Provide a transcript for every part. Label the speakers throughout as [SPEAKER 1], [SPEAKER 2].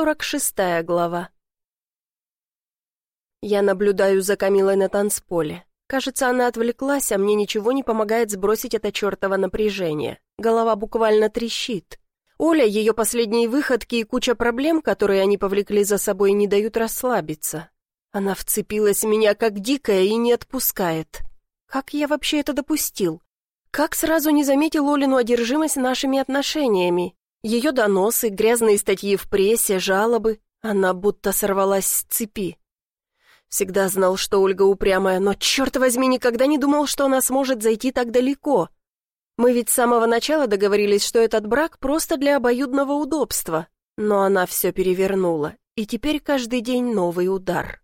[SPEAKER 1] Сорок шестая глава. Я наблюдаю за Камилой на танцполе. Кажется, она отвлеклась, а мне ничего не помогает сбросить это чертово напряжение. Голова буквально трещит. Оля, ее последние выходки и куча проблем, которые они повлекли за собой, не дают расслабиться. Она вцепилась в меня как дикая и не отпускает. Как я вообще это допустил? Как сразу не заметил Олину одержимость нашими отношениями? Ее доносы, грязные статьи в прессе, жалобы. Она будто сорвалась с цепи. Всегда знал, что Ольга упрямая, но, черт возьми, никогда не думал, что она сможет зайти так далеко. Мы ведь с самого начала договорились, что этот брак просто для обоюдного удобства. Но она все перевернула, и теперь каждый день новый удар.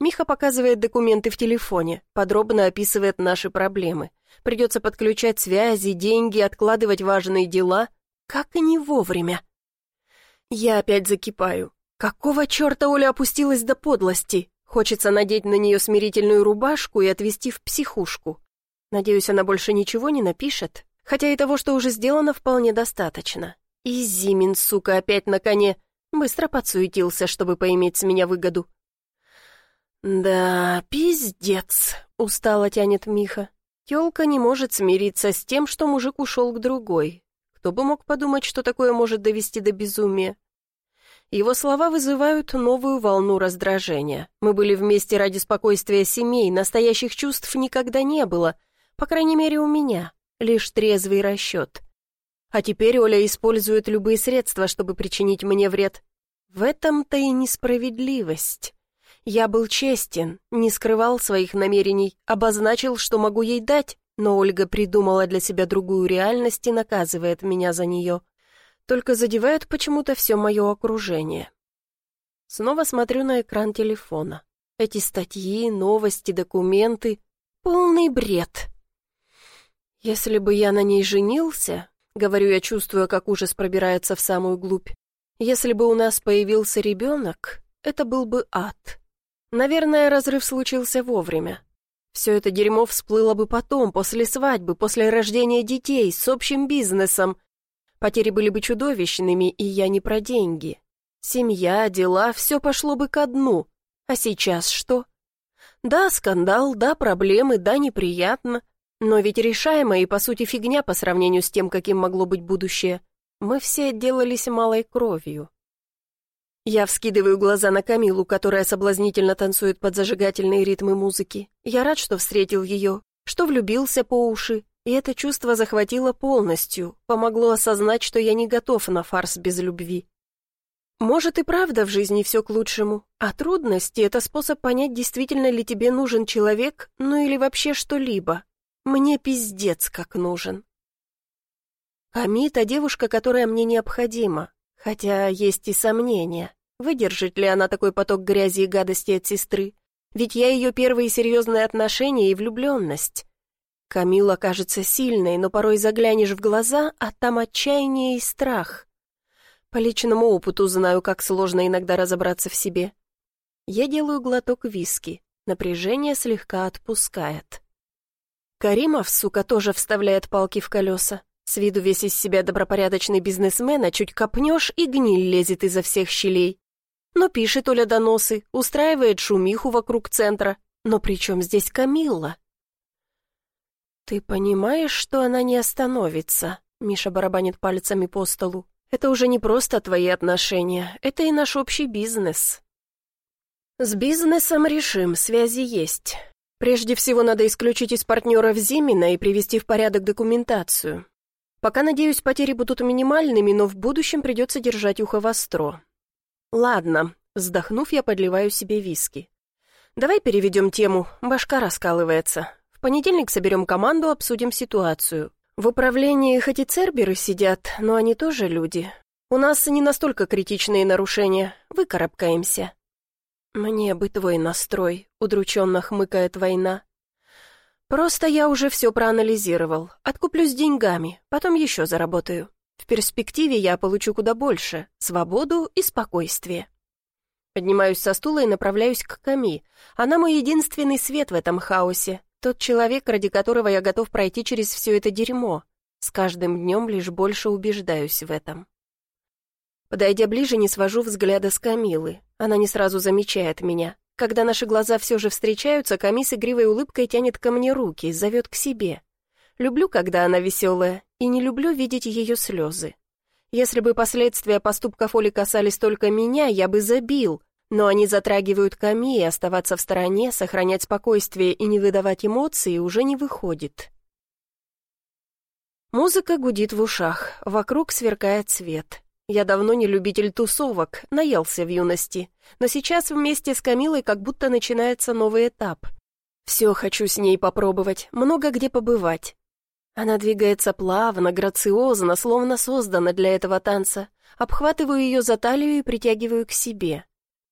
[SPEAKER 1] Миха показывает документы в телефоне, подробно описывает наши проблемы. Придется подключать связи, деньги, откладывать важные дела. Как и не вовремя. Я опять закипаю. Какого черта Оля опустилась до подлости? Хочется надеть на нее смирительную рубашку и отвезти в психушку. Надеюсь, она больше ничего не напишет, хотя и того, что уже сделано, вполне достаточно. И Зимин, сука, опять на коне, быстро подсуетился, чтобы поиметь с меня выгоду. «Да, пиздец», — устало тянет Миха. Тёлка не может смириться с тем, что мужик ушел к другой. Кто бы мог подумать, что такое может довести до безумия? Его слова вызывают новую волну раздражения. Мы были вместе ради спокойствия семей, настоящих чувств никогда не было, по крайней мере у меня, лишь трезвый расчет. А теперь Оля использует любые средства, чтобы причинить мне вред. В этом-то и несправедливость. Я был честен, не скрывал своих намерений, обозначил, что могу ей дать, но Ольга придумала для себя другую реальность и наказывает меня за нее только задевает почему-то все мое окружение. Снова смотрю на экран телефона. Эти статьи, новости, документы — полный бред. Если бы я на ней женился, говорю я, чувствуя, как ужас пробирается в самую глубь, если бы у нас появился ребенок, это был бы ад. Наверное, разрыв случился вовремя. Все это дерьмо всплыло бы потом, после свадьбы, после рождения детей, с общим бизнесом, Потери были бы чудовищными, и я не про деньги. Семья, дела, все пошло бы ко дну. А сейчас что? Да, скандал, да, проблемы, да, неприятно. Но ведь решаемо и, по сути, фигня по сравнению с тем, каким могло быть будущее. Мы все отделались малой кровью. Я вскидываю глаза на Камилу, которая соблазнительно танцует под зажигательные ритмы музыки. Я рад, что встретил ее, что влюбился по уши, и это чувство захватило полностью, помогло осознать, что я не готов на фарс без любви. Может и правда в жизни все к лучшему, а трудности — это способ понять, действительно ли тебе нужен человек, ну или вообще что-либо. Мне пиздец как нужен. Ками — та девушка, которая мне необходима, хотя есть и сомнения, выдержит ли она такой поток грязи и гадости от сестры, ведь я ее первые серьезные отношения и влюбленность. Камила кажется сильной, но порой заглянешь в глаза, а там отчаяние и страх. По личному опыту знаю, как сложно иногда разобраться в себе. Я делаю глоток виски, напряжение слегка отпускает. Каримов, сука, тоже вставляет палки в колеса. С виду весь из себя добропорядочный бизнесмен, а чуть копнешь, и гниль лезет изо всех щелей. Но пишет Оля доносы, устраивает шумиху вокруг центра. Но при чем здесь Камилла? «Ты понимаешь, что она не остановится?» Миша барабанит пальцами по столу. «Это уже не просто твои отношения, это и наш общий бизнес». «С бизнесом решим, связи есть. Прежде всего надо исключить из партнеров Зимина и привести в порядок документацию. Пока, надеюсь, потери будут минимальными, но в будущем придется держать ухо востро». «Ладно», вздохнув, я подливаю себе виски. «Давай переведем тему, башка раскалывается. В понедельник соберем команду, обсудим ситуацию. В управлении хоть и церберы сидят, но они тоже люди. У нас не настолько критичные нарушения. Выкарабкаемся». «Мне бы твой настрой», — удрученно хмыкает война. «Просто я уже все проанализировал. Откуплюсь деньгами, потом еще заработаю. В перспективе я получу куда больше — свободу и спокойствие». Поднимаюсь со стула и направляюсь к Ками. Она мой единственный свет в этом хаосе. Тот человек, ради которого я готов пройти через все это дерьмо. С каждым днем лишь больше убеждаюсь в этом. Подойдя ближе, не свожу взгляда с Камилы. Она не сразу замечает меня. Когда наши глаза все же встречаются, Ками с игривой улыбкой тянет ко мне руки, зовет к себе. Люблю, когда она веселая, и не люблю видеть ее слезы. Если бы последствия поступков Оли касались только меня, я бы забил, но они затрагивают Ками, и оставаться в стороне, сохранять спокойствие и не выдавать эмоции уже не выходит. Музыка гудит в ушах, вокруг сверкает свет. Я давно не любитель тусовок, наелся в юности. Но сейчас вместе с Камилой как будто начинается новый этап. Все хочу с ней попробовать, много где побывать. Она двигается плавно, грациозно, словно создана для этого танца. Обхватываю ее за талию и притягиваю к себе.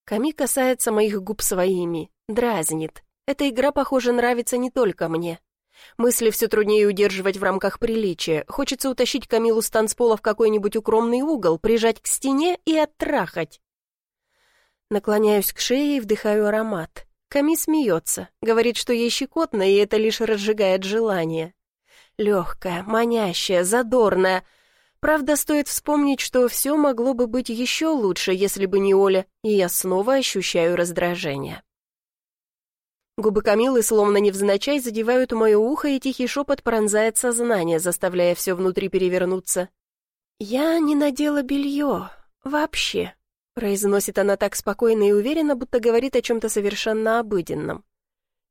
[SPEAKER 1] Ками касается моих губ своими, дразнит. Эта игра, похоже, нравится не только мне. Мысли все труднее удерживать в рамках приличия. Хочется утащить Камилу с танцпола в какой-нибудь укромный угол, прижать к стене и оттрахать. Наклоняюсь к шее и вдыхаю аромат. Ками смеется, говорит, что ей щекотно, и это лишь разжигает желание. Легкая, манящая, задорная. Правда, стоит вспомнить, что все могло бы быть еще лучше, если бы не Оля, и я снова ощущаю раздражение. Губы Камилы словно невзначай задевают мое ухо, и тихий шепот пронзает сознание, заставляя все внутри перевернуться. «Я не надела белье. Вообще», — произносит она так спокойно и уверенно, будто говорит о чем-то совершенно обыденном.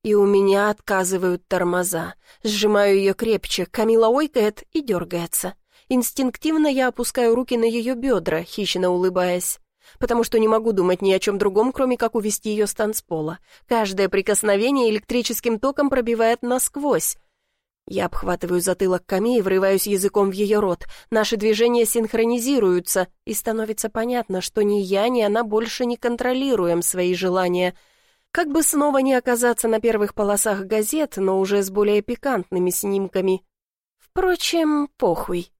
[SPEAKER 1] И у меня отказывают тормоза. Сжимаю ее крепче, Камила ойкает и дергается. Инстинктивно я опускаю руки на ее бедра, хищно улыбаясь потому что не могу думать ни о чем другом, кроме как увести ее с танцпола. Каждое прикосновение электрическим током пробивает насквозь. Я обхватываю затылок Ками и врываюсь языком в ее рот. Наши движения синхронизируются, и становится понятно, что ни я, ни она больше не контролируем свои желания. Как бы снова не оказаться на первых полосах газет, но уже с более пикантными снимками. Впрочем, похуй.